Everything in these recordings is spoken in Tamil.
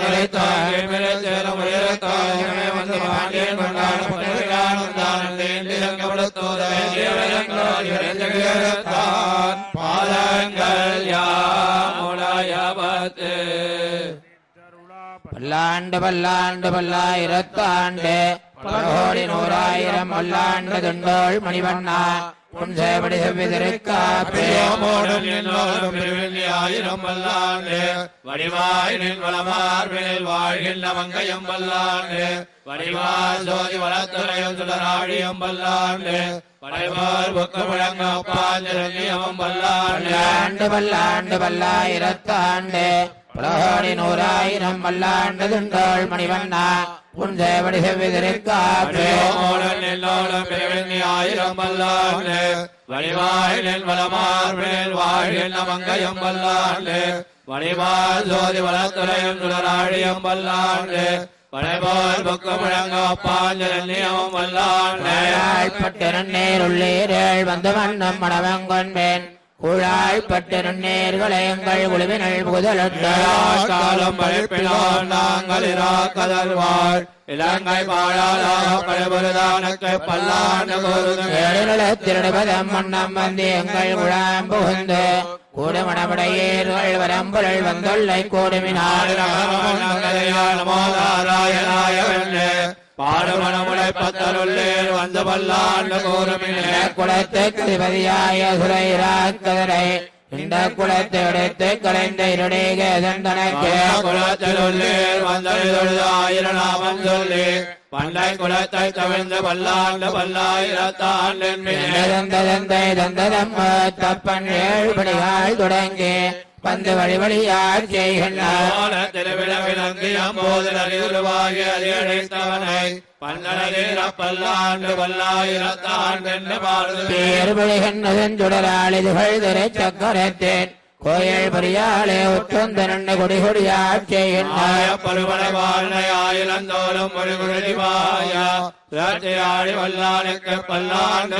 உழைத்தான் உழைத்தான் உழைத்தான் எனவே வந்து பாண்டியன் கொண்டான பல்லாண்டு பல்லாண்டு பல்லாயிரத்தாண்டு நூறாயிரம் பல்லாண்டு துண்டோள் மணிவண்ணா வடிவாய் நின் வளமார்பினில் வாழ்கின்ற மங்கையம் வல்லாண்டு ஜோதி வளத்துறையும் சுடராழியம் வல்லாண்டு படைவார் புக்க முழங்க பாஞ்சரங்கியமும் வல்லாண்டு. பல்லாண்டு பல்லாண்டு பல்லாயிரத்தாண்டு பல நூறாயிரம் பல்லாண்டு துண்டோள் மணிவண்ணா. உன் தேவடி பேமோடும் ஆயிரம் வல்லாண்டு வடிவாய் ஜோதி வளத்துறையும் சுடராழியம் வல்லாண்டு படைவார் புக்க வல்லான். பட்டு வல்லாண்டு பட்டிருநேருள்ளீரேள் வந்து வண்ணம் மணவங்கொன்பேன் குழாய்பட்டிருநேர்களை எங்கள் குழுவினள் புதலுண்டு காலம் பழிப்பினால் நாங்கள் இராக்கதல்வாள் இலங்கை பழபுரதானக்கு பல்லாண்டு திருடுபதம் மன்னம் வந்து எங்கள் குழாம் புகுந்து. கூடுமணமுடையீர்கள் வரம்புகள் வந்துள்ளை கூடுமினாள். பாடுமணமுடை பத்தருள்ளேர் வந்த பல்லாண்டு கூறுமினே. குலத்துக்கு அதிபதியாய சுரைராக்கதரை. இந்த குலத்தை உடைத்து கலைந்த இருடைய தந்தனக்கு குலத்தில் உள்ளேர் வந்தொழுது ஆயிரம் நாமம் சொல்லி. பண்டை குலத்தை பல்லாண்டு தொடங்கி. வந்து வழி வழியார் செய்கின்றார் திருவிழவிலங்கியம் போதில் அறிவுருவாகி அறியழைத்தவனை பன்னடரீர பல்லாண்டு பல்லாயிரத்தாண்டு பாடுது. பேர்பழிகின்றதன் சுடராளிதுகள் திரை சக்கரத்தேன். கோயில் பெரியாளே உற்றந்தரண்ட கொடி பருவனை வாழ்னை ஆயிரந்தோறும் ஒரு குருதிவாய சுழற்சியாழி வல்லானுக்கு பல்லாண்டு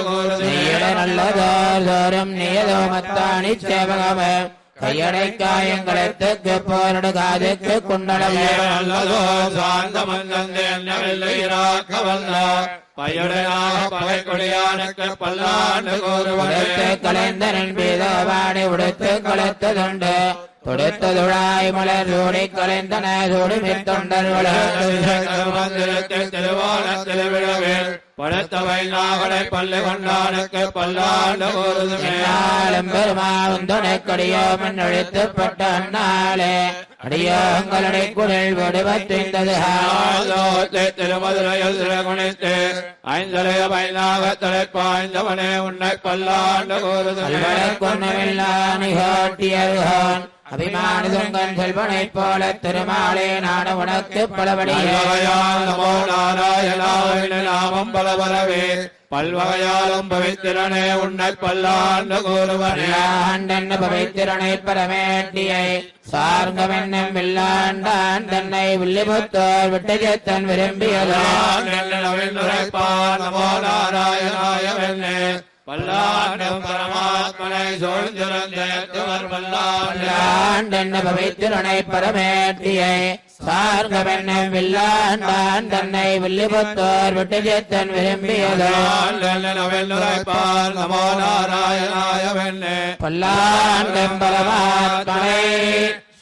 நல்லதோர் தோறும் நியதோமத்தாணி சேவகம. கையடை காயங்களத்துக்கு போரடு காதுக்கு குண்டலமே. நல்லதோ சாந்த மந்தந்தேராக்க வல்ல பையுடையாக பகை கொடியானுக்கு பல்லாண்டு உடுத்து கலைந்தனன் பீதவாடி உடுத்து கலத்ததுண்டு தொடுத்த துழாய் மலர் சூடி கலைந்தன சூடி மித்தொண்டர்கள் திருவானத்தில் படுத்தவை நாகலை பல்லு கொண்டானுக்கு பல்லாண்டு நாளும் பெருமாவும் துணைக்கடியோ மண்ணொழித்துப்பட்ட அந்நாளே அடியோங்களுடைய குரல் விடுபத்திந்தது திருமதுரையில் சிறகுணித்து ஐந்தலைய பைனாக தலைப்பாய்ந்தவனே உன்னை பல்லாண்டு கூறுதுமே கொன்னவில்லா நிகழ்த்தியருகான் அபிமானதுங்கன் செல்வனைப் போல திருமாலே நாடு உனக்கு பலபடியே பல்வகையால் நமோ நாராயணாவின் நாமம் பல பலவே பல்வகையாலும் பவித்திரனே உன்னை பல்லாண்டு கூறுவனே. பவித்திரனை பரமேட்டியை சார்ந்தவென்னும் வில்லாண்டான் தன்னை வில்லிபுத்தோர் விட்டஜத்தன் விரும்பியதான் நமோ நாராயணாய வெண்ணே பல்லாண்டும் பரமாத்மனை சூழ்ந்திருந்தேத்துவர் பல்லாண்டு ஆண்டன் பவித்திரனை பரமேட்டியை சார்ந்தவென்னும் வில்லாண்டான் தன்னை வில்லிபுத்தோர் விட்டஜத்தன் விரும்பியதான் உரைப்பார் நமோ பல்லாண்டும் பரமாத்மனை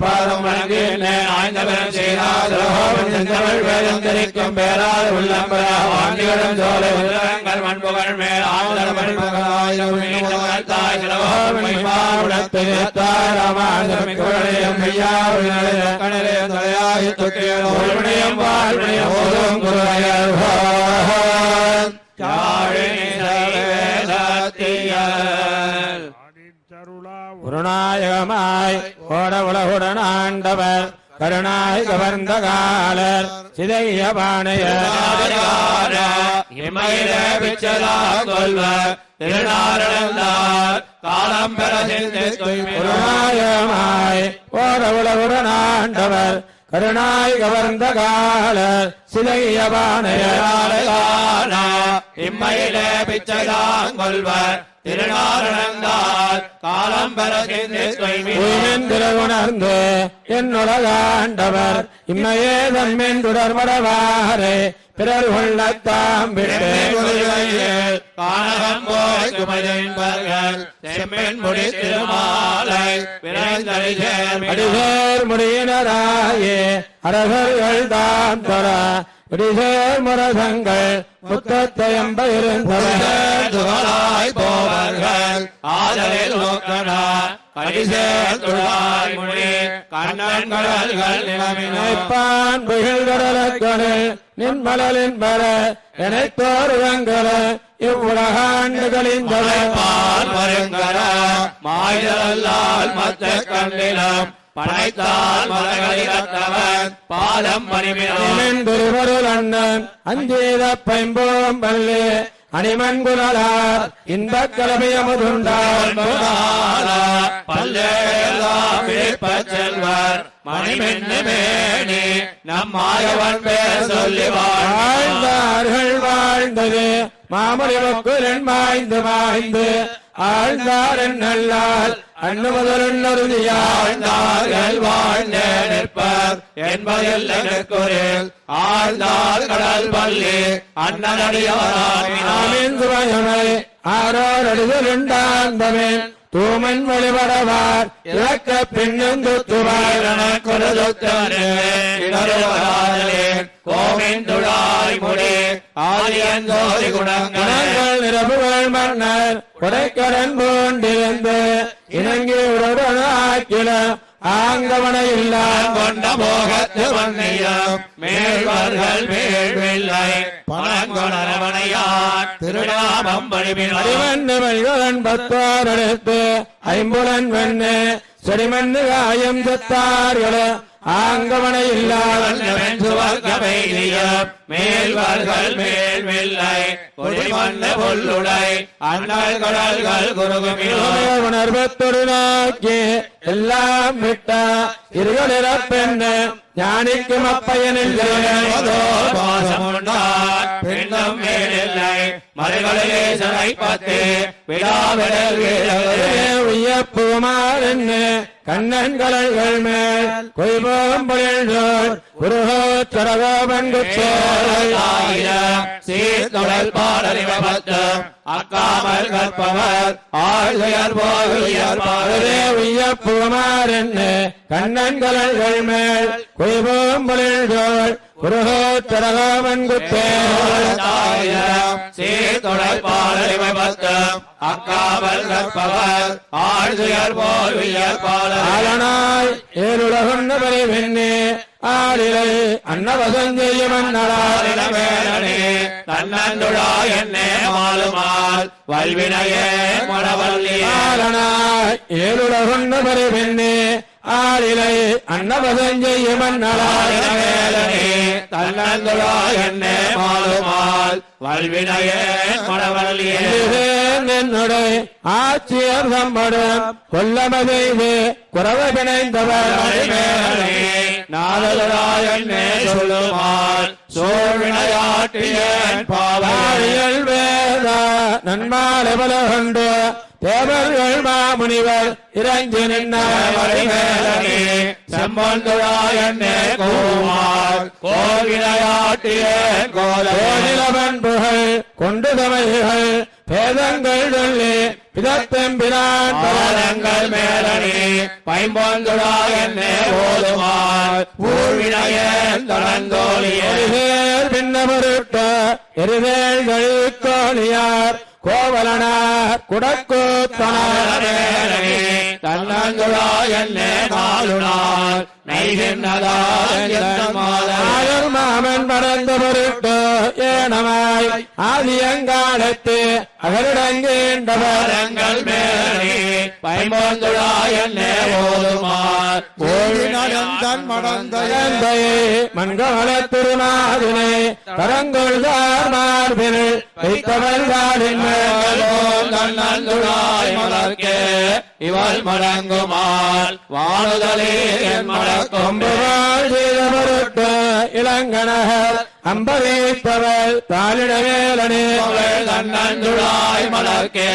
பாதம் வணங்கினேன் ஆய்ந்தவரம் செய்தார். துரோகன் சென்றவள் பேராது உள்ளம்பர. வாண்டிகளும் சோலை உள்ளங்கள் மண்புகழ் மேல் ஆயுதம் மண்புகழாயிரம் மீண்டும் தாய் கணரையும் வாழ்மையும் ஓதும் குருவையர் குருநாயகமாய் ஓட உலகுடன் ஆண்டவர் கருணாய் கவர்ந்த காலர் சிதைய பாணையர் காலம் பெற குருநாயகமாய் ஓட உலகுடன் ஆண்டவர் கருணாய் கவர்ந்த காலர் சிதைய பாணையர் இம்மையிலே பிச்சைதான் கொள்வர் திருநாரணந்தால் காலம் உணர்ந்து என்னுலகாண்டவர் இம்மையே தன்மென் தொடர்படவாரே பிறர் கொள்ளத்தாம் விட்டு காணகம் போய் குமதென்பர்கள் செம்மென் முடி திருமாலை விரைந்தடி சேர்மிட. அடிசேர் முடியினராயே அரசர்கள் தாம் தொழ முரசங்கள் முத்தத்தையம்ப இருந்தவர் துகளாய் போவார்கள் ஆதலில் நோக்கனார் கடிசேர் துழாய் முடி கண்ணன் கடல்கள் நிலமினை நினைப்பான் புகழ் கடலக்கணில் நின்மலலின் பர நினைத்தோருவங்கர இவ்வுலகாண்டுகளின் பால் மாய்தலால் மத்த கண்டிலம் படைத்தால் மலகளிலத்தவன் பாதம் பணிமினான் திருவருள் அண்ணன் அஞ்சேத பைம்போம் பல்லு அணிமன் குரலார் இன்பக் கலமையமுதுண்டான் பல்லேலாம் விழிப்பச் செல்வர் மணிமென்னு மேனி நம் மாயவன் பேர் சொல்லி வாழ்ந்தார் வாழ்ந்தார்கள் வாழ்ந்தது மாமணி மக்குலன் மாய்ந்து மாய்ந்து ஆழ்ந்தாரன் நல்லால் அண்ணு வாழ்ந்த நிற்பர் என்பதில் எனக்குரில் ஆழ்ந்தார் கடல் பள்ளி அண்ணனடியாராமினான் ஆமின் சுவயமை தூமன் வழிபடவார். முடி. ஆலியன் ஜோதி குணங்கள். நிரப்புகள் மன்னர். கொடைக்கடன் பூண்டிருந்து இணங்கி உடனாக்கில ஆங்கவன இல்லாம் கொண்ட போகத்து வன்னியம். மேல்வர்கள் மேல்வில்லை. பழங்கொணரவனையார் திருநாமம் பணிவினார் அடிமண்ணு பத்தார் எடுத்து ஐம்புலன் வெண்ணு செடிமண்ணு காயம் செத்தார்கள ஆங்கவன இல்லாதன் மேல்வர்கள் மேல்வில்லை கொடிமண்ண பொல்லுடை அண்ணல் கடல்கள் குருகுமிழோ உணர்வத்தொடு நோக்கி எல்லாம் விட்ட இருளிற பெண்ணு ஞானிக்கும் அப்பயனில்லை பாசமுண்டார் பின்னம் மேலில்லை. விடாவிடல் வீழவரே உய்யப்புமார் என்ன கண்ணன் கடல்கள் மேல் குச்சோரை ஆயிரம் சீர்தொடல் பாடறிவபத்தம் அக்காமல் கற்பவர் ஆழ்கையர் போகுயர் பாடலே. உய்யப்புமார் என்ன கண்ணன் கடல்கள் மேல் பொழில்தோர் ஆயிரம் சீர்தொடல் பாடறிவபத்தம் அக்காமல் கற்பவர். ஆழ்கையர் போகுயர் பாடலே ஆலனாய் ஏழுலகுண்ட பரிவெண்ணே ஆடிலை அன்னவசஞ்செய்யும் அன்னலால் வேலனே தன்னந்துழா என்னே மாலுமால். வல்வினையே மடவல்லியே ஆலனாய் ஏழுலகுண்ட பரிவெண்ணே ஆடிலை அன்னவசஞ்செய்யும் அன்னலால் வேலனே தன்னந்தொழாய் என்னே மாலுமால் வல்வினையே மடவரலியே என்னுடைய ஆட்சியர் சம்படம் கொல்லமதைது குறவை பிணைந்தவர் நாதலாய் என்னே சொல்லுமால் சோழ்வினையாட்டியன் பாவாழிய பாவியல் வேத நன்மாலை பல கொண்டு தேவர்கள் மாமுனிவர் இறங்கி நின்றார் செம்பந்துழாயன்னே கோமார் கோவிலையாட்டியே கோலே. புகழ் கொண்டு தமிழ்கள் பேதங்கள் சொல்லி பிதத்தெம்பிரான் பாதங்கள் மேலணி பைம்பொந்துழாயன்னே ஓதுமார் பூர்வினையன் தொடர்ந்தோழியே. எரிவேல் பின்ன பொருட்ட எரிவேல் கழிக்கோழியார் கோவலனார் குடக்கூத்தனார் தன்னந்துழாயன்னே நாளுநாள் நைகின்றதால் மாமன் பறந்து பொருட்டு ஏனமாய் ஆதியங்காலத்து அகரிடங்கேண்டவர் பாதங்கள் மேலணி பைம்பொந்துழாயன்னே ஓதுமார். தன் மடந்தைய மண்கமல திருமாதினை கரங்கொள்கார் மார்பில் வைத்தவர் தன்னந்துழாய் மலர்க்கே இவள் மடங்குமால் வாழுதலே என் மடக்கும் பொருட்டு இளங்கணர் அம்பவீத்தவள் தாளிடவேலனே தன்னந்துழாய் மலர்க்கே.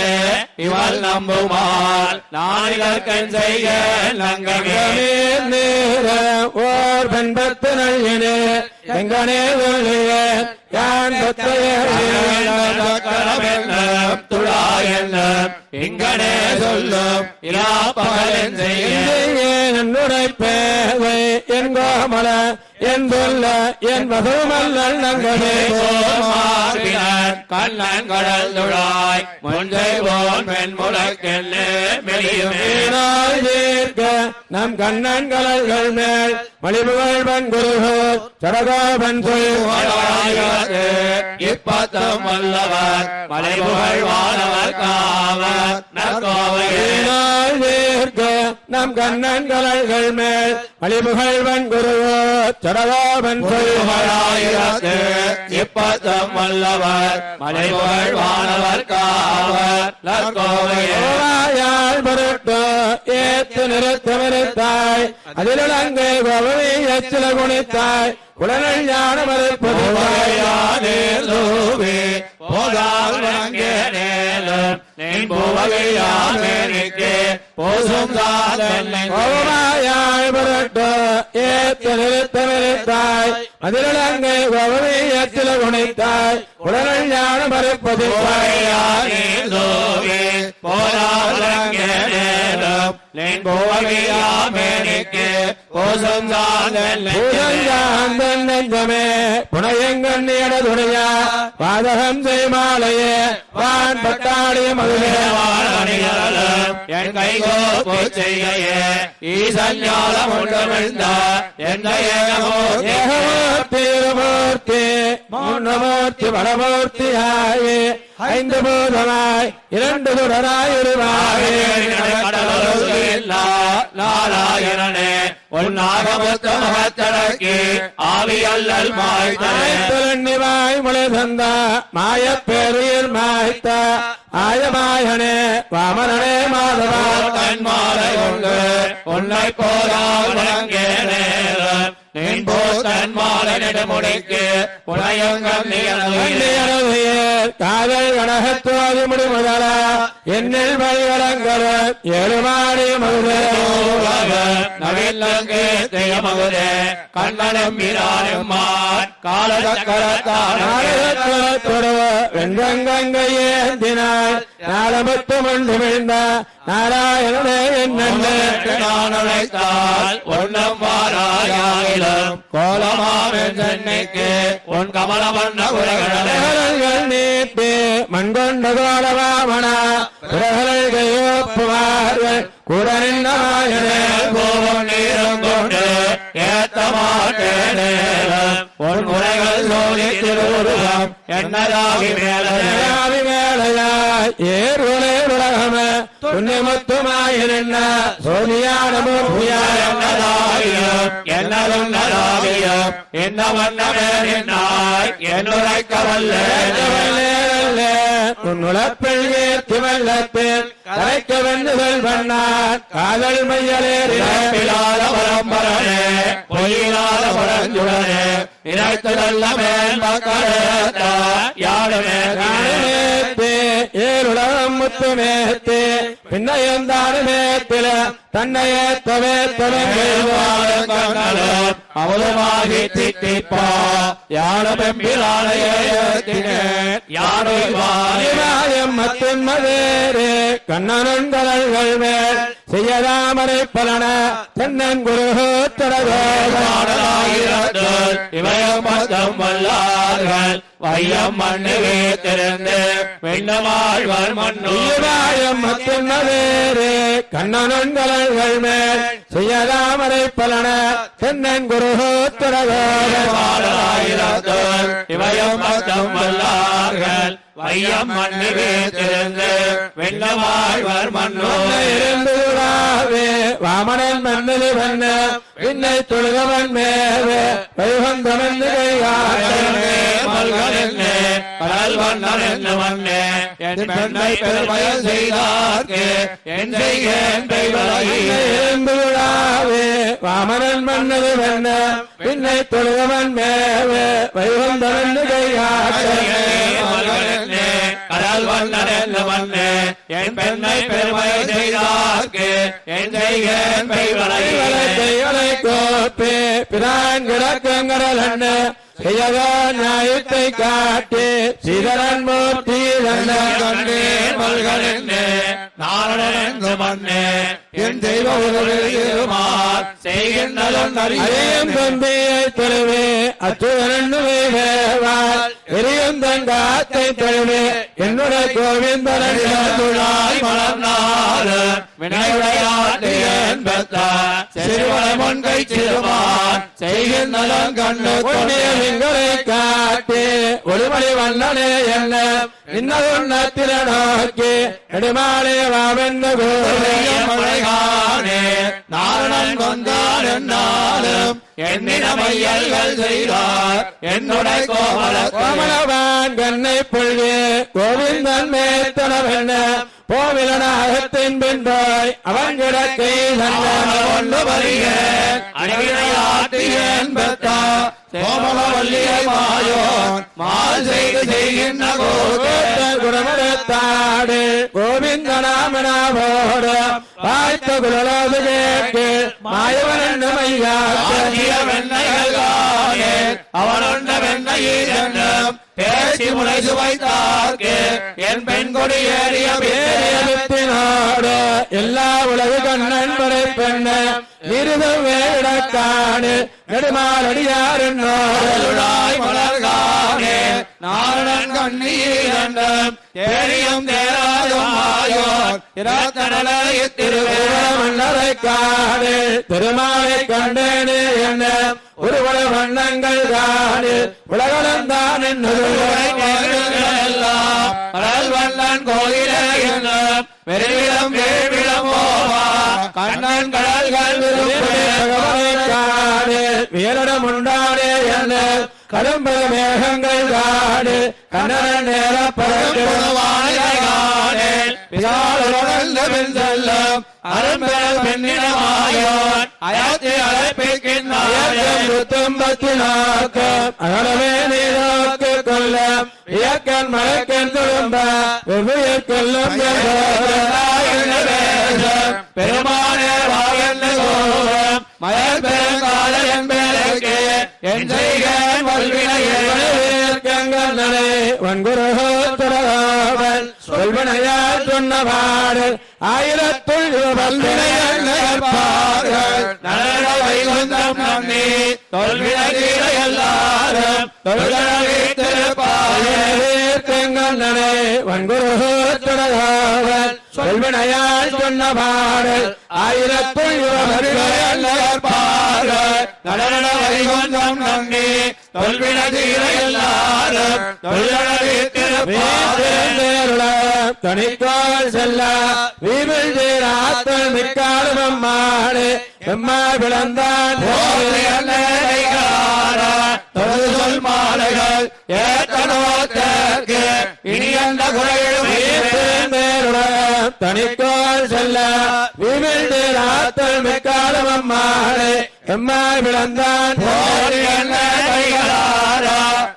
இவள் நம்புமால் நானிலக்கன் செய்ய நங்கமே. நேர ஓர் பெண்பத்து நல்கினே எங்கனே சொல்லிய யான் துழாய் என்ன இங்கனே சொல்லும் இலா பகலன் செய்ய என்னுடை பேவை என் கோமல என் வசவுமல்லல் என் வசமல்லல் கண்ணன் கடல் துழாய் முந்தை போல் பெண் முழக்கென்னு மெலியுமே வீணாய் தீர்க்க நம் கண்ணன் கடல்கள் மேல் மலிபுகள் பன் குருகோர் சடகோபன் மலைவாழ்வாருக்கு இப்பத்தம் வல்லவர் மலைபுகழ் வானவர் காவர் நற்கோவையே வீணாய் தீர்க்க நம் கண்ணன் கடல்கள் மேல் மலிபுகள் பன் சடகோபன் புகழாயிரத்து இப்பத்தம் வல்லவர் மலைபுகழ் வானவர் காவர் நற்கோவையே. கோவாயால் பொருட்டு ஏத்து நிறுத்தமிருத்தாய் அதில் அங்கே கோவை எச்சில குணித்தாய். குடநல் ஞான மறுப்பது புகையானேலோவே போதால் வணங்கே நேலும். நின் புகையாமேனிக்கு போசும் சாதனை கோவாயால் பொருட்டு ஏத்து நிறுத்தமிருத்தாய் அதில் அங்கே மறுப்பது நெஞ்சமே புனையங்கண்ணியட துணையா பாதகம் செய்மாலையே. வான் பட்டாளிய என் கைகோப்பு செய்கையே ஈசன்யாலம் ஏகமோ ஏகமூர்த்தி மூர்த்தி வடமூர்த்தி ஆயே. ஐந்து பூதமாய் இரண்டு துடராய் நாராயணனே உன்னாகமத்த மகத்தடக்கி ஆவியல்லல் மாய்த்தனே மாய்த்தலன்னிவாய் முளை தந்த மாயப்பேரியில் மாய்த்த ஆயமாயனே வாமனனே மாதவா. தன் மாலை கொண்டு உன்னை போதால் வணங்கே நேரம் நின் போ தன் மாலை நெடுமுடிக்கு உனையங்கம் கண்ணியரவையர் காதல் கனகத்துவாதி முடிமுதல என்னில் வழிவலங்கர ஏழுமாடி மதுரே. நவில்லங்கே தெய்யமகுதே கண்ணனும் மீரானும் காலதக்கரத்தான் நாடகத்தொடவ வெண்கங்கையேந்தினாய் மண்டு விழுந்த நாராயணனே என்னென்ன ஒன்னம் வாராயாயிலும் கோலமாவின் உன் கமல வண்ண உலகங்கள் மண்கொண்ட கோலவாமனா கொண்டு ஏத்த மாட்டேனே உன் முறைகள் சோழி திருவுருவம் என்னதாகி மேலே மேலையாய் ஏறுவலே உலகம புண்ணியமத்துமாயின வண்ணமே நின்னாய் என்னுரைக்க வல்ல உன்னுளப்பில் ஏற்றி வெள்ளத்தில் கரைக்க வென்றுதல் பண்ணான் காதல் மையலேறி இழப்பிலாத பரம்பரனே பொய்யிலாத பரஞ்சுடனே இணைத்து நல்ல மேல் மக்களேத்த யாருமே ஏழுலகம் முத்து மேத்தே பின்னையும் தானுமேத்தில தன்னையே தவே கண்ணலும் அவளுமாகி திட்டிப்பா யாரும் எம்பிராலையே யாரும் மாயம் மத்தின் மதேரே கண்ணனும் கடல்கள் மேல் செய்யதாமரை பலன தென்னன் குரு பாடலாயிரத்தில் இவயம் பத்தம் வல்லார்கள் வையம் மண்ணுவே திறந்து வெண்ணமாழ்வர் மண்ணு மாயம் மத்தின் மதேரே கண்ணனும் கடல்கள் மேல் செய்யதாமரை பலன தென்னன் குரு பாடலாயிரத்தில் இவயம் பத்தம் வல்லார்கள். வையம் மண்ணுவே திறந்து வெண்ணமாழ்வர் மண்ணு இருந்துடாவே வாமனன் மண்ணில் வண்ண பின்னை தொழுகவன் மேவே வைகுந்தமன் கடலே வண்ணன் என்ன மண்ணே, என் பெண்ணை பெருமயல் செய்தார்க்கு, என் செய்கேன் தெய்வலையே. இருந்துடாவே வாமனன் மண்ணில் வண்ண பின்னை தொழுகவன் மேவே வைகுந்தமன் கடலே மல்கனென்னே, கடல் வண்ணன் என்ன மண்ணே, என் பெண்ணை பெருமயல் செய்தார்க்கு, என் செய்கேன் தெய்வலையே. கோப்பே பிரான் கிடக்கங்கடல் செய்யதா நியாயத்தை காட்டி சிதறன் மூர்த்தி கண்ணே மல்கனென்னே, நாரணனென்று மண்ணே, என் தெய்வ உதவியுமார் செய்கின்றதன் அறியும் தம்பியை தொழுவே அச்சுதரண்ணுவே எரியும் தங்காத்தை தொழுவே என்னுடைய கோவிந்தரன் துழாய் மலர்நாடு பெத்த சிறுவனை முன்கை சிறுவான் செய்கின்றதும் கண்டு பொன்னியலிங்களை காட்டி ஒளிமணி வண்ணனே என்ன இன்னதுன்னத்தில நோக்கி நெடுமாலே வாவென்று மழைகானே நாரணன் என்னாலும் எண்ணின செய்தார். என்னுடைய கோமல கோமலவான் கண்ணை புல்வி கோவிந்தன் மேத்தனவென்ன? போவிலனாகத்தின் பின்போய் அவன் கிடக்கை கொண்டு வருகிறேன் அடிவினையாட்டியன் பெத்தா கோமலவல்லியை மாயோன் மால் செய்து செய்கின்ற கோகேத்தன் கோவிந்தனாமனாவோடு வாய்த்த குரலோது கேட்டு மாயவன் ஆகிய மையாக்க வெண்ணையில் பேசி முளைச்சு வைத்தார்க்கு என் பெண் கொடி ஏறிய பேரிய எல்லா உலக கண்ணன் படை பெண்ண விருதம் வேடக்காடு நெடுமாறடியாருன்னோடு அருளாய் மலர்கானே. நாரணன் கண்ணீர் தேரியும் தேராயும் மாயோன் இரத்தனலைய காடு திருமாலை கண்டேனே என்ன? ஒருவர வண்ணங்கள் காடு உலகளந்தான் எல்லாம். வண்ணன் கோயிலே என்ன? வெறிவிடம் வேவிடம் போவா. கண்ணன் கடல்கள் காடு வீரடம் உண்டாடே என்ன கரும்பு மேகங்கள் காடு கண்ணன் நேர செல்லும் அரும்பெரும் பெண்ணிடமாயோன் அயத்தி அகலவே நீரோக்கு இயக்கன் துரும்ப கொல்லும் பெருமானே மயல் பெருங்கால என்பதற்கு என் செய்கேன் வல்வினையே கங்கனே வன்குருகோத்தரகாவல் சொல்வனையால் சொன்ன பாடல் ஆயிரத்துள் வல்வினையன்பார்கள் நலன வைகுந்தம் நம்பி தொல்வினை எல்லாரும் தொல்கழவி திருப்பாயே கங்கனே சொல்வினையால் சொன்ன பாடல் ஆயிரத்துள் வல்வினையன்பார்கள் வைகுந்தம் நம்பி தொல்வினை தீர எல்லாரும் செல்ல வீபில் தீராத்தல் மிக்காலும் அம்மாடு. எம்மா விளந்தான் சொல் மாலைகள் ஏ இனி அந்த குறையும் தனிக்கோள் செல்ல விமிழ்ந்து ராத்தல் மிக்காலம் அம்மாளே எம்மாய் விளந்தான் போரி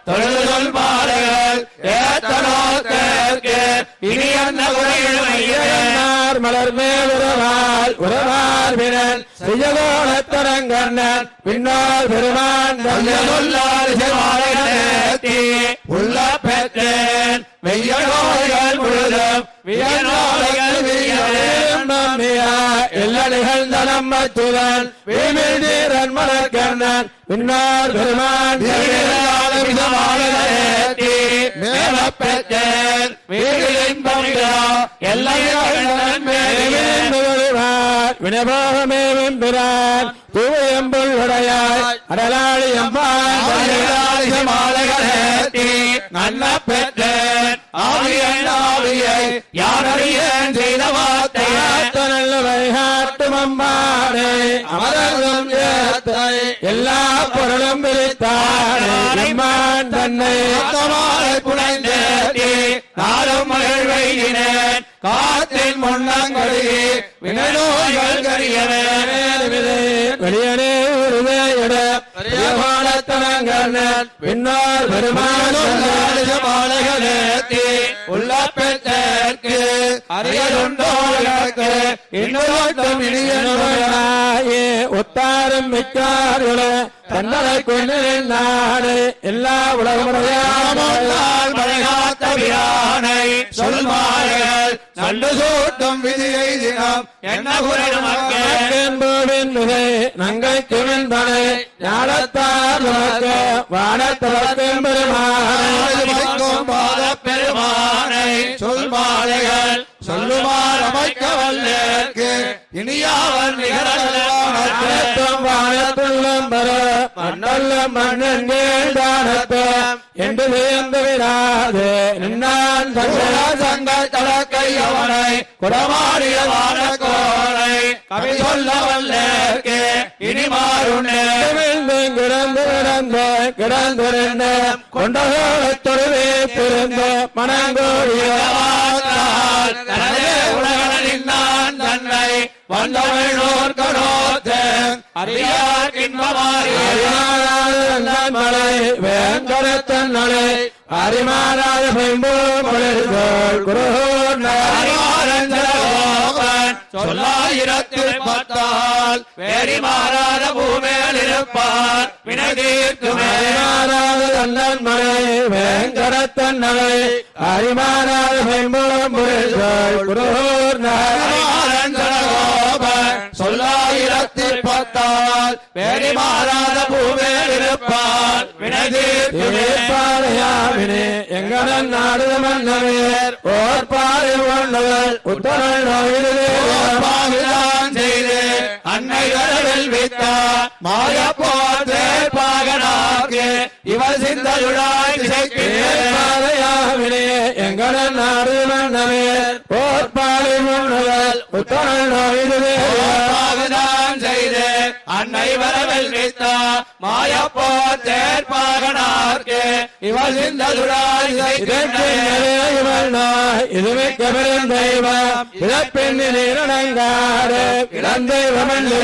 தொழுது சொல் மாலைகள் மலர் மேல் உறவால் உறவார் வினன் செய்யகோணத்தரங்கண்ணன் பின்னால் பெருமான் உள்ள பெற்றேன் வெய்ய முழுதும் வியநோய்கள் வியலும் நிகழ்ந்த நம்மத்துடன் வீமில் மலர்கண்ணன் பின்னால் பெருமான் மேல பெற்றேன் வீடுகளின் பமிடம் எல்லைகள் மேலே வினபோகமே வெம்பிரான் தூயம்புள் உடையாய் அடலாளி மாலைகளேத்தி நல்ல பெற்றேன் ஆவியன் ஆவியை யாரறியேன் செய்த வார்த்தையை. நல்லவை அம்பானே அமரகம் ஏத்தை எல்லா பொருளும் விரித்தானே தன்னை மாலை புனைந்தேத்தி நாளும் மகிழ்வையினேன் காத்தின் முன்னங்கடி வினோய்கள் கரியவே வெளியனே உருவேயிட பெரியமானத்தனங்கண்ணன் பின்னால் பெருமானும் இனியனுமாயே ஒத்தாரும் மிக்கார்கள தன்னலை கொண்டு நாடு எல்லா உலகமுறையாமல் மழைகாத்த வியானை சொல்மார்கள் நண்டு சூட்டும் விதியை தினம் என்ன என்போவின்னுகை நங்கை கிழந்தனை ஞானத்தார் நமக்கு வானத்தவர்க்கும் பெருமாள் பாத பெருமானை சொல்மாலைகள் சொல்லுமாறு அமைக்க வல்லேற்கு இனியாவர் நிகரத்தும் வானத்துள்ளம் பெற மண்ணல்ல மண்ணன் தானத்தை. என்று வியந்து விடாது. நின்னான் சங்கள் தடக்கை அவனை குடமாடிய வானக்கோனை. கவி சொல்ல வல்லேற்கு இனி மாறுண்டே கிடந்து கிடந்து கிடந்திருந்த கொண்டகோளத்தொழுவே பிறந்த மணங்கோடிய தன்னை வந்தவனோர் கரோத்தன் அறியார் இன்பமாறி. மலை. வேங்கரத்தன் நலை சொல்லாயிரத்தில் பத்தால் வேறி மாறாத பூமேல் இருப்பார். வினை தீர்க்குமே அரிமாறாத தன்னன் மலை வேங்கரத்தன் நலை பெம்போல் குருகோர் சொல்லாயிரத்தில் பத்தால் வேறி மாறாத பூமேல் இருப்பார். வினை தீர்க்குமே பாறையாவினே எங்கடன் நாடு மன்னவேர். ஓர் பாறை கொண்டவர் உத்தரல் கடலில் வித்தா மாய போதே பாகனாக்கு இவர் சிந்தருளாய் திசைக்கு பாறையாவினே எங்கடன் நாடு மன்னவேர் ஓர் பாறை கொண்டவர் உத்தரல் நோயிலே பாகுதான் செய்து அன்னை வரவில் வித்தா மாய போதே பாகனாக்கு இவர் சிந்தருளாய் திசைக்கு இதுவே கபரன் தெய்வம். இழப்பெண்ணில் இரணங்காடு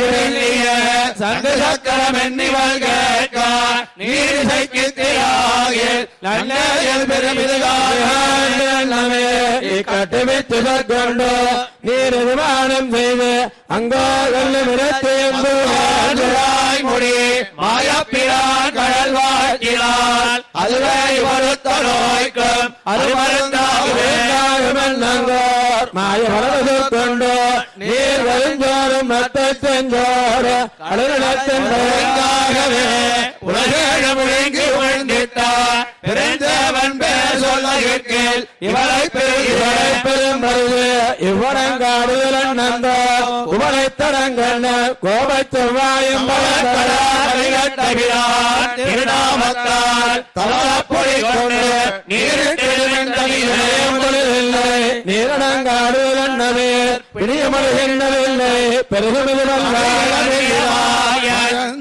இளந்தெய்வம் சங்க சக்கரம் எண்ணிவள் கேட்க நீரிசைக்கு திராகி நன்மையில் பெருமிதுகாக கட்டுவித்து கொண்டு நீர் விமானம் செய்து அங்கோ முடி மாயப்பிரான் கடல் வாழ்த்தினான். அதுவே நோய்க்கும் அது மருந்தாக நங்கோர் மாய வளர்ந்து கொண்டு நீர் வருந்தோறும் மத்த செஞ்சோறு அலுவலத்தின் மருந்தாகவே உலகேழு முழுங்கி உழ்ந்திட்டார் பிறந்தவன் பேர் சொல்ல கேட்கில். இவரை பெருகிவரை பெரும் நந்த செவ்வாயும் திருநாமத்தால் தவறப்பொழி கொண்டு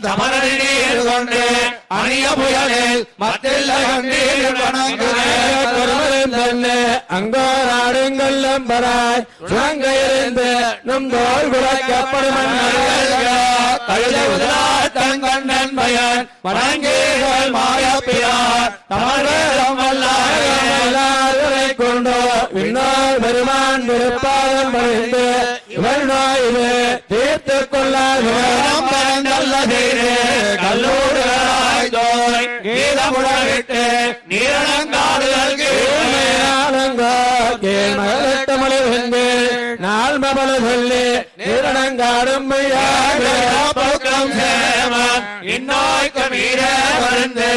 தமரடி நீர் புயலில் மத்தில்ல கண்டீர் வணங்குகிறேன். கருமரும் எங்கள் நம்பராய் சுரங்கையிலிருந்து நம் தோல் குறைக்கப்படும் தங்கண்ணன் பயன் வணங்கீர்கள் மாயப்பிரார் தமிழகம் எல்லாரை கொண்டோ. விண்ணோர் பெருமான் திருப்பாதம் பணிந்து இவர் நோயிலே தீர்த்து கொள்ளாத கல்லூரிகளாய் தோய் கீதமுழவிட்டு நீரணங்காடுகள் மகளட்டமலை வெந்து நாள் மபல சொல்லி நீரணங்காடும் பக்கம் சேவன் இன்னோய்க்கு மீற மருந்து.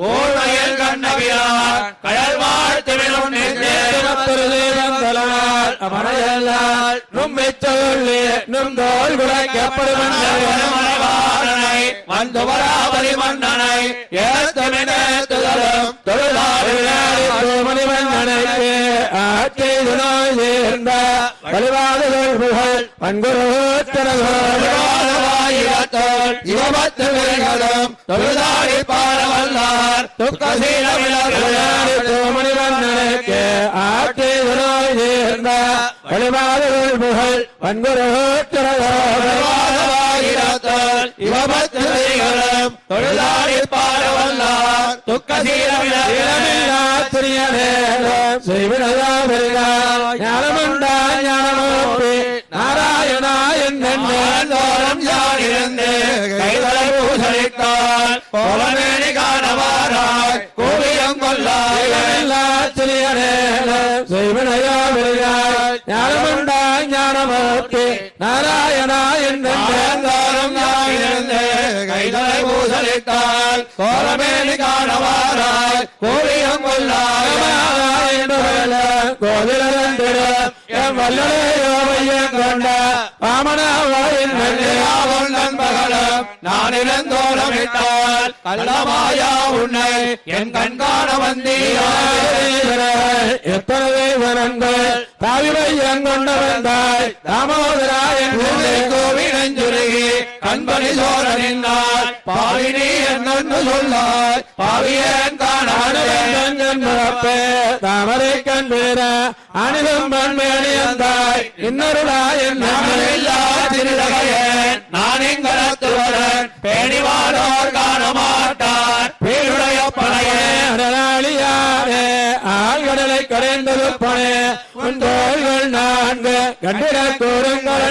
ஊழ்மையில் கண்ணவியார் கடல் வாழ்த்துவினும் அமரையல்லால் நும்மை சொல்லி நும் தோல் குடைக்கப்படும் மணவாளனை வந்து வராபதி மன்னனை ஏத்தமினேத்துதலும் தொழிலாளர்கள் மணிவண்ணனுக்கு ஆட்செய்து நோய் சேர்ந்த வழிபாடுகள் புகழ் பண்புரோத்தரகோடு ஆயிரத்தோல் இருபத்து பேர்களும் தொழிலாளி பாடவல்லார் துக்கசீலமிழர்கள் மணிவண்ணனுக்கு ஆட்செய்து நோய் சேர்ந்த வழிபாடுகள் புகழ் பண்புரோத்தரகோடு ஆயிரத்தோல் இருபத்து தொழிலாளி பாடவல்லார் துக்கசீலமிழர்கள் ஞானமுண்டா ஞானமூர்த்தி நாராயணா தோறும் யார் கைகளை பூசலித்தால் கோலமேனி காணவாராய் கோவியம் கொள்ளாய் ஞானமுண்டா ஞானமூர்த்தி நாராயணா ஆனந்தாரம் யார் இருந்து? கைகளை பூசலித்தால் கோலமேனி காணவாராய் கோவியம் கொள்ளாய் கொண்ட வாமனாவின் நன்றியாவும் நண்பகலும் நான் இழந்தோலமிட்டால் கள்ளமாயா உன்னை என் கண்காண வந்தீராய் எத்தனை வரங்கள் தாவிவை கொண்ட தாமோதராயன் கோவினஞ்சுருகி கண்பணி சோர நின்றால் பாவினி என்னென்று சொல்லாய். பாவியன் காணானேன் தாமரை கண் பேர அனிதம் பண்மேனியந்தாய் இன்னொருளாயன் நாமெல்லா திருடகையன் நான் எங்கரத்துவரன் பேணிவானோர் காண மாட்டார் பேருடைய பழைய அடலாளியாரே ஆழ்கடலை கரைந்தது பணே உன் தோள்கள் நான்கு கண்டிட கூறுங்கள்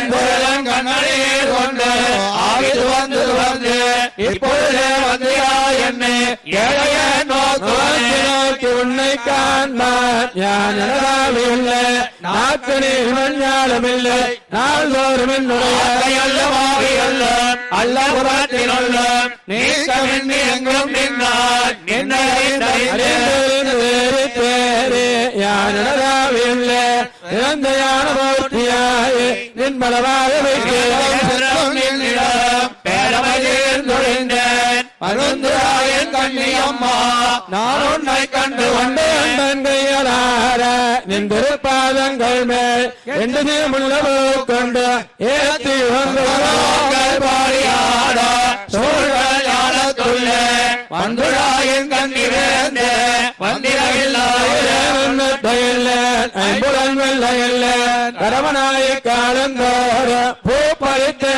வந்து வந்து இப்பொழுதே வந்தியா என்ன? ஏழைய நோக்கி உன்னை காண்பான் யான் இல்லை நாக்கு ஞானமில்லை நாள்தோறும் என்னுடைய அல்ல அல்ல புறத்தினுள்ளும் நீக்கமின்றி எங்கும் நின்றார். நின்னை அறிந்திருந்து வேறு பேரு யானிடதாவில்லை இறந்த யான போற்றியாய் நின்பலமாக மருந்துராயன் கண்ணியம்மா நான் உன்னை கண்டு கொண்டு கையலார கையலார நின்றிருப்பாதங்கள் மேல் என்று முள்ளவோ கொண்டு ஏத்தி வந்து மனோங்கள் பாடியாட சூழ்கள் ஞானத்துள்ளே வந்துடாயின் கண்ணி வேந்த வந்திரவில்லாயிரே ஐம்புலன் வெள்ளையில்ல கரவனாய் காலந்தோற பூ பறித்து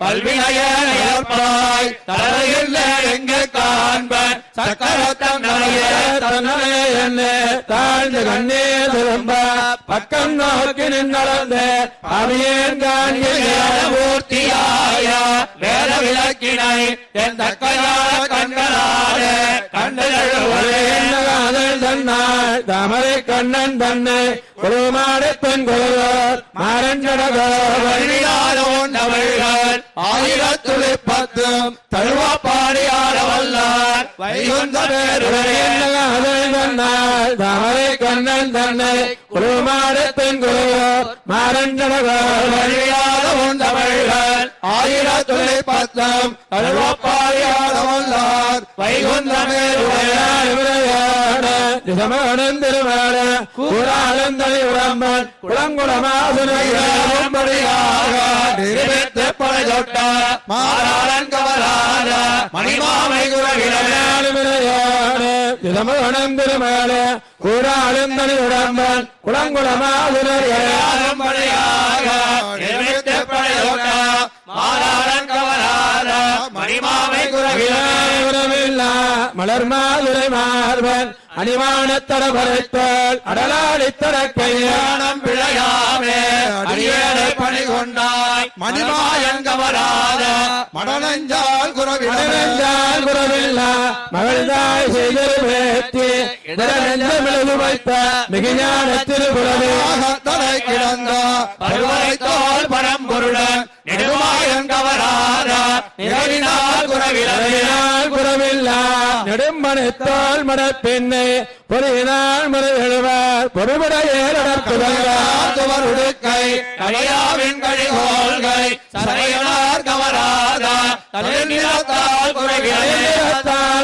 பல்வினையாய் தலையில் எங்கு காண்பன்? சக்கரத்தம் தன்னே என்ன தாழ்ந்து கண்ணே திரும்ப பக்கம் நோக்கி நின்றளந்து அவியேன் மூர்த்தியாய வேத விளக்கினை என் தக்கையார கண்களாலே கண்டுகள் காதல் தன்னாள் தாமரை கண்ணன் தன்னை குருமாடு பெண் குருவர் மாறஞ்சடகோவன் தமிழர் ஆயிரத்துளி பத்தும் தழுவா பாடியாட வல்லார் வைகுந்த பேருடைய காதல் தன்னாள் தாமரை கண்ணன் தன்னை குருமாடு பெண் குருவர் மாறஞ்சடகோவன் வழியாத ஆயிரத்துறை ஆயிரத்துளி பத்தம் தழுவா பாடியாட வல்லார் வைகுந்த கூறாளந்தனை உடம்பன் குளங்குளமாசுனையாக நிறுவித்து படைதொட்ட மாறாளன் கவலா மணிமாமை குரவிலே திருமணந்திருமேலே கூடாளும் தனி உடம்பன் குளங்குளமாதுரையே நிர்மித்த படையோட்ட மாறாளன் கவராத மணிமாமை குரவிலே உறவில்லா மலர் மாதுரை மார்பன் அணிவானத்தட பறைத்தோள் அடலாடித்தட கையானம் ஞானம் பிழையாமே. அடியேனை பணி கொண்டாய். மணிமாயன் கவராத மடனஞ்சால் குரவிலே மகனென்றால் குறவில்லா மகள்தாய் செய்திருவேத்தி. இதரஞ்சமிழகு வைத்த மிகுஞான திருபுறவே தலை கிடந்த. பருவரை தோல் பரம்பொருடன் குறவில்லா நெடும்பனைத்தோல் மடப்பெண்ணை பொறியினால் முறை எழுவார் பொறுபட ஏறடற்புதங்கார் துவர் உடுக்கை கலையாவின் கழிகோள்கை சரையனார் கவராத தலைநிலத்தால் குரவிலே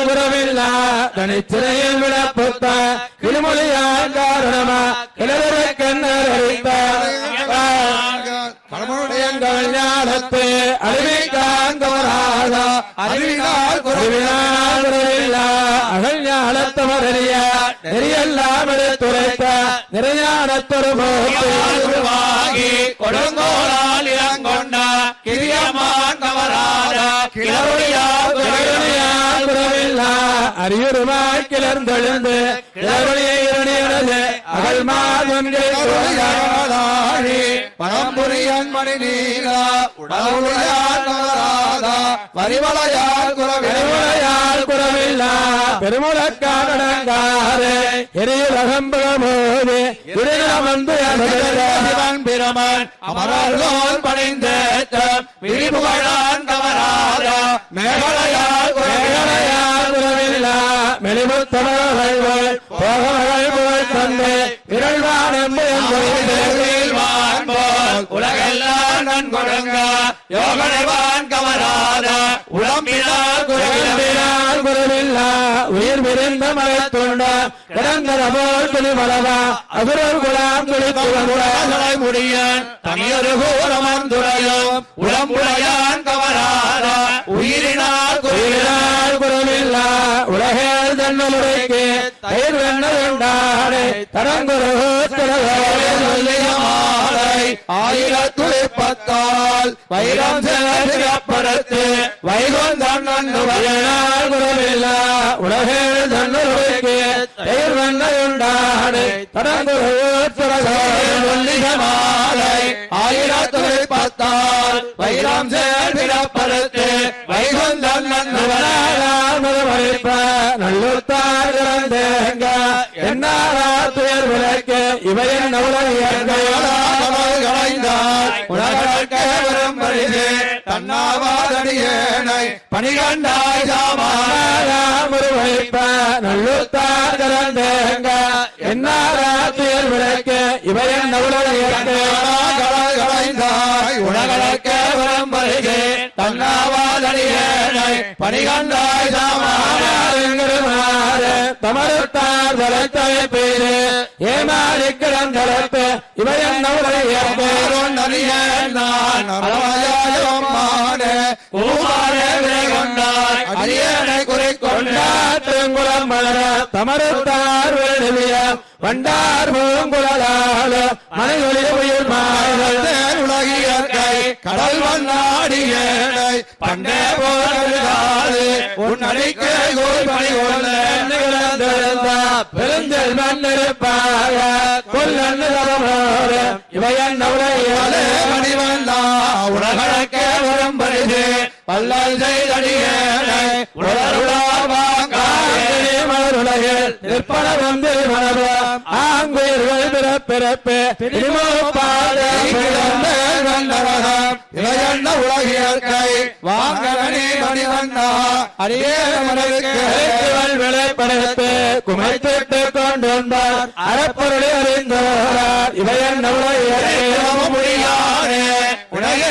குறவில்லா தனிச்சிறையில் விடப்புத்த கிளிமொழியான் காரணமா கிளற கண்ணர் அழித்தார் ஞானத்து அழிவிக்கான் கவராத அறிவினால் நெறியெல்லாம் எடுத்துரைத்த இளங்கொண்ட கிரியமா கவராத கிளறுடியார் அரியுருமாய் கிளர்ந்தெழுந்து கிளறுணியை அகல் மாதொன்றை பரம்புரியன் மணி நீரா உடலுடையார் கவராத வரிவளையார் குரவிலே பெருமுளையால் குறவில்லா பெருமுழக்காடங்காறு எரியுலகம்புகமோது இருநிலமந்து சிவன் பிரமன் அமரர்கோன் பணிந்தேத்த விரிபுகழான் கவராத மேகலையால் குறவில்லா மெலிமுத்தமகள் போகமகள் புகழ் தந்து. உலகெல்லாம் நன்கொடுங்க. யோகனைவான் கவராத. உடம்பினார் குரவிலே குறவில்லா உயிர் விரிந்த மலைத்துண்ட கிடந்தன போல் குலாம் முடியன். தனியொரு கூறமன் துறையும் உடம்புடையான் கவராத உயிரினார் குரவிலே உயிரினால் குறவில்லா உலகேல் தன்னலுடைக்கு தயிர் வெண்ணதுண்டாடை தரங்குரு ஆயிரத்துளிப்பத்தால் வைரம் சிறப்பறுத்து வைகுந்தன் நன்று வயனால் குறவில்லா உலகேல் தன்னலுடைக்கு தயிர் வெண்ணதுண்டாடை தரங்குரு மாலை ஆயிரத்துளிப்பத்தால் வைரம் சிறப்பறுத்து வைகுந்தன் நன்று மறுமறிப்ப நல்லூர்த்தார் கிடந்தேங்க என்னாரா துயர் விளக்கு இவையின் களைந்தார். உலகற்க வரும் பரிசு தன்னாவாதடியேனை பணிகண்டாய் சாமான முருவைப்ப நல்லூர்த்தார் என்னாரா துயர் விளக்கு இவையின் களைந்தாய் உலகற்க வரும் பரிசு தன்னாவாதடியேனை பணிகண்டாய் சாமான தமருத்தார் வளர்த்தவை பேரு ஏமாறி கிடந்தளத்து இவையின் பேரோன் அறியேன் நான் அறவாயாயோமானே பூமானே விலை கொண்டாய் அரியணை குறிக்கொண்டா கொண்டாற்றுங்குளம் வளர தமருத்தார் வேணுவிய வண்டார் பூங்குழலால மனைவொலி உயிர் மாய்கள் உலகியற்கை கடல் வண்ணாடியேனை பண்டே போராது உன் அடிக்கை பணி கொள்ள மண்ணிருப்பாக. கொல்லன்னு இவையன் அல்லல் பல்லல் செய்தடியேனை உலருளா வாங்காயே நிற்பன வந்து மனது ஆங்குயிர்கள் பிறப்பிறப்பு இளையண்ண உலகியற்கை வாங்கனே மணிவண்ணா. அடியேனவருக்கு விளைப்படுத்து குமைத்திட்டு கொண்டு வந்தார் அறப்பொருளை அறிந்தோரார் இவையன் முடியாதே. உலகே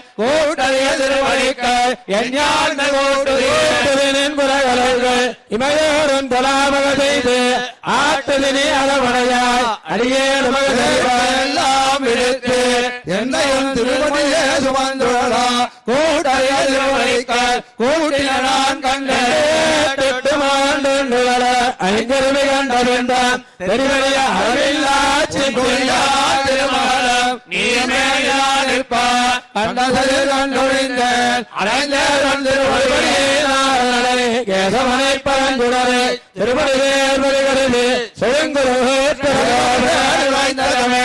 கூட்டறிய திருவடிக்க இமையோரும் தலாமக செய்து ஆட்டுதினி அளவணையாய் அடியே எல்லாம் விடுத்து என்னையும் திருவடியே சுமந்துள்ளா கூட்டறிய திருவடிக்க கூட்டின நான் கண்டேன் மாண்டுள்ள ஐங்கருமை கண்டவென்றான் பெருமைய அளவில்லாச்சி குறியா திருமணம் நீமேயானிப்பா கண்டொழிந்தேன் அடைந்தேன் திருவடியே கேசவனை பரங்குடரே திருமணி வேர்வருகிறது வாய்ந்ததமே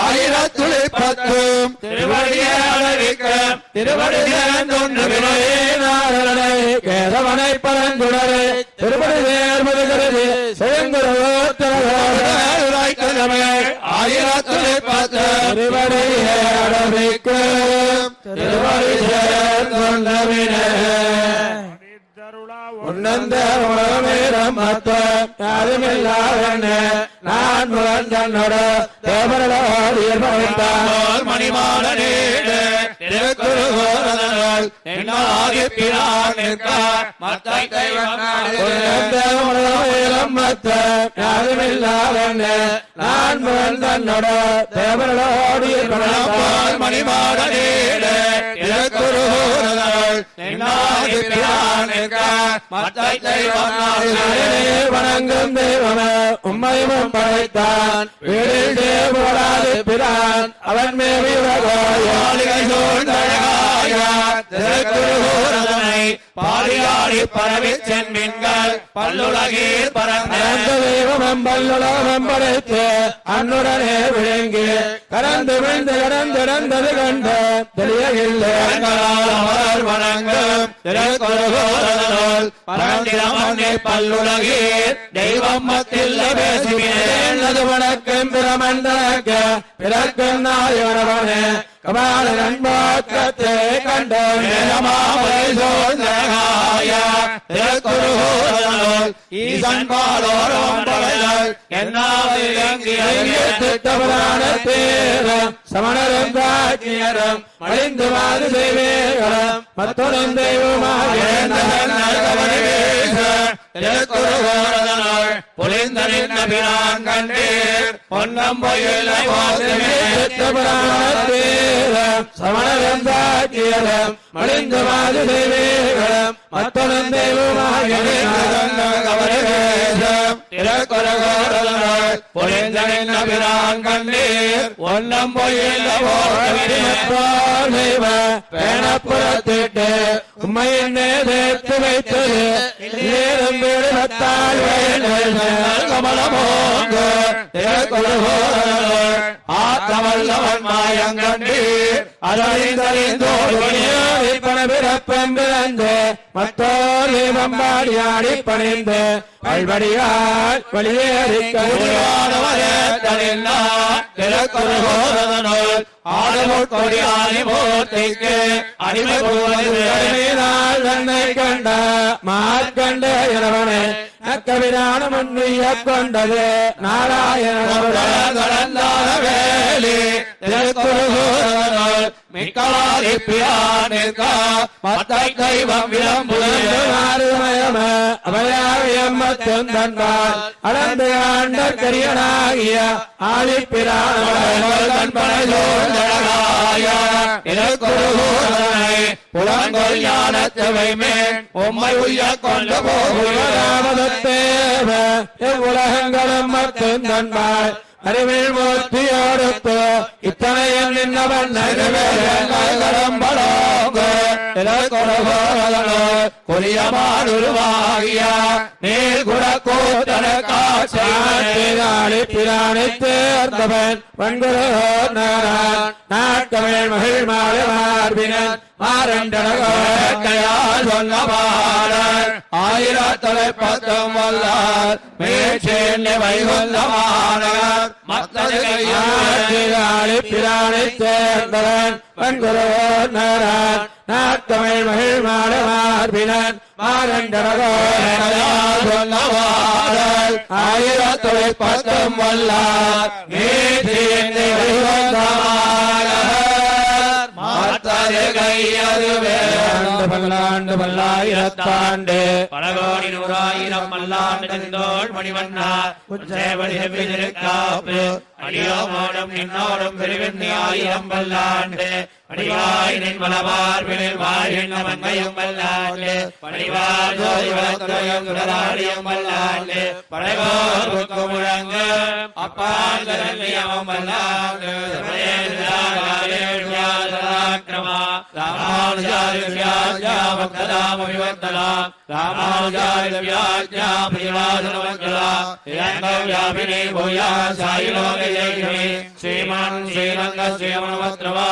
ஆயிரத்துளி பத்தும். திருவடியே அளவிக்க திருவடி சேர்ந்தொன்று கேசவனை பரங்குடரே திருமணி வேர்வருகிறது வாய்ந்ததமே ஆயிரத்துளி பத்து திருவடியே அடவிக்கும் திருவடி சேர்ந்தொண்டவினே உன்னந்த உலகமேரம் மத்த நான் முதன் தன்னோட தேவர்களோடியர் திருக்குறுகோரதனால் என்னாகி பிரான் நிற்க மத்தை மத்த யாருமில்லாதென்ன நான் தன்னோட படைத்தான் வணங்கும் தெய்வமே உம்மையும் படைத்தான். வீடில் தேவராது பிரான் அவன் மேவி பாலிகை பாலியாடி பரவி சென்மின்கள் பல்லுலகீர் பரந்த தெய்வம் பல்லுலகம் படைத்து அன்னுடனே விழுங்கி கரந்து விழுந்து கடந்திறந்தது கண்டு தெரியவில்லை அமரர் வணங்கும் பல்லுலகீர் தெய்வம் மத்தில்ல பேசுகிறேன். அது வணக்கம் பிரமண்டனக்க பிறக்கும் நாயவனவனே கபால நண்பாக்கத்தை கண்டோம் மாமலை சோழ்ந்தகாய திருக்குறுகோரதனால் ஈசன் பாலோரம் படைகள் என்னாவது திட்டபுராண தேரம் சமணரும் காட்சியரும் அழிந்து மாறு செய்வேகளும் மற்றொரும் தெய்வமாக திருக்குறுகோரதனால் புலிந்தனின் நபிரான் கண்டீர் பொன்னம்பொயிலை போதுமே தேரம் சமணரும் காட்சியரும் அழிந்து தெய்வமாக திருக்குறகோரதனால் புலிந்தனின் நபிரான் கண்டீர் பொன்னம்பொயிலை போதுமே பேணப்புறத்திட்டு உண்மையின் சேர்த்து வைத்தது நேரம் விடுவத்தால் கமலமோங்க திருக்குறகோரதனால் ஆத்தவல்லவன் மாயங்கண்டீர் அதறிந்தறிந்தோடு மத்தோர் வம்பாடி ஆடி பணிந்து பல்வடியால் வெளியேறி திருக்குறகோரதனால் ஆடமுட்கொடியானி மூர்த்திக்கு அடிமை போவது நாள் தன்னை கண்ட மார்க்கண்ட இளவனே நக்கவிரான முன்னிய கொண்டது நாராயண வேலி மிக்கவாரி பியானிற்க மத்தை தெய்வம் விளம்புகிற அவையாவியம்மத்தும் தன்பால். ஆண்ட கரியனாகிய ஆதிப்பிரான புலங்கொல் ஞானத்தவை மேல் உம்மை உய்ய கொண்டு அறிவில் மூர்த்தியோடுத்து இத்தனை நின்னவன் கொடியமாடுருவாகிய. நீர் குடக்கூத்தன காட்சி பிராணி தேர்ந்தவன். வன்குரு நாட்கமிழ் மகிழ் மாலை மார்பினன். மாறண்டன சொன்ன பாடல் ஆயிரத்தலை பத்தம் வல்லார் மேற்சேர்ந்த வைகுந்தமானவர் மத்தது கையாளி பிரானை சேர்ந்தவன். பண்குறவோர் நகரான் மகிழ் மாட மார்பினன் மாரண்டரகோன் சொன்னவாடல் ஆயிரத்தொலை பத்தம் வல்லார் மத்தது கையதுவே ஆண்டு பல்லாண்டு பல்லாயிரத்தாண்டு பல கோடி நூறாயிரம் தந்தோள் மணிவண்ணா செவ்விதிருக்காப்பு அடியோமோடும் நின்னோடும் பெருவெண்ணி ஆயிரம் பல்லாண்டு. படிவாய் நின் வளவார்பினில் வாழ்கின்ற மங்கையும் வல்லாண்டு பணிவார் ஜோதி வளத்துறையும் சுடராடியும் வல்லாண்டு படைவோர் முழங்க அப்பால் தரண்யம் வல்லாண்டு ராமானுஜாரியா ராமானுஜாரியா ராமானுஜாரியா பிரிவாசனமங்களா வியாபினி பூயா சாயிலோகேஷினி ஸ்ரீமான் ஸ்ரீரங்க ஸ்ரீமணபத்ரவா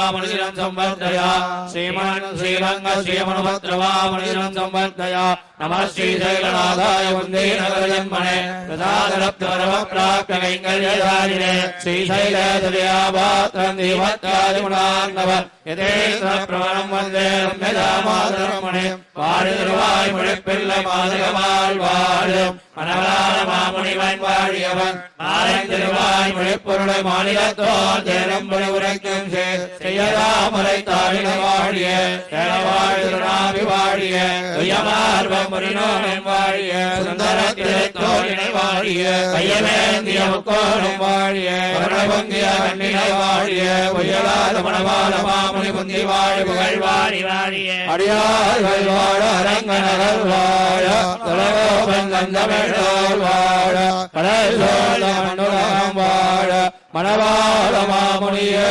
ஸ்ரீமான் ஸ்ரீரங்க ஸ்ரீமணபத்ரவா நம ஸ்ரீசைலநாதாய வந்தே நகரஜன்மனே ஸ்ரீசைலேதயாபாத்திரம் தீபத்தாதிகுணார்ணவர் யதேந்திர பிரமணம் வந்தே ரம்யதாமாதரமணே திருவாய் மாதகமால் வாழும். மனவரான மாமுனிவன் வாழியவன் மாறன் திருவாய் மாநிலத்தோர் தேரம்படி உரைக்கும் செய்யதாமரை தாழின வாழிய தேனவாழ் திருநாவி வாழிய துயமார்வம் முறினோமன் வாழிய சுந்தரத்திலே தோழினை வாழிய கையமேந்திய முக்கோணம் வாழிய வருணபங்கிய கண்ணினை வாழிய உயலாத மணவாள மாமுனி புந்தி வாழி புகழ் வாழி வாழிய. அடியார்கள் வாழ அரங்கநகர் வாழ தொலைவோபன் கந்தமிழோர் வாழ கடல் மண்ணுலகம் வாழ மணவாள மாமுனியே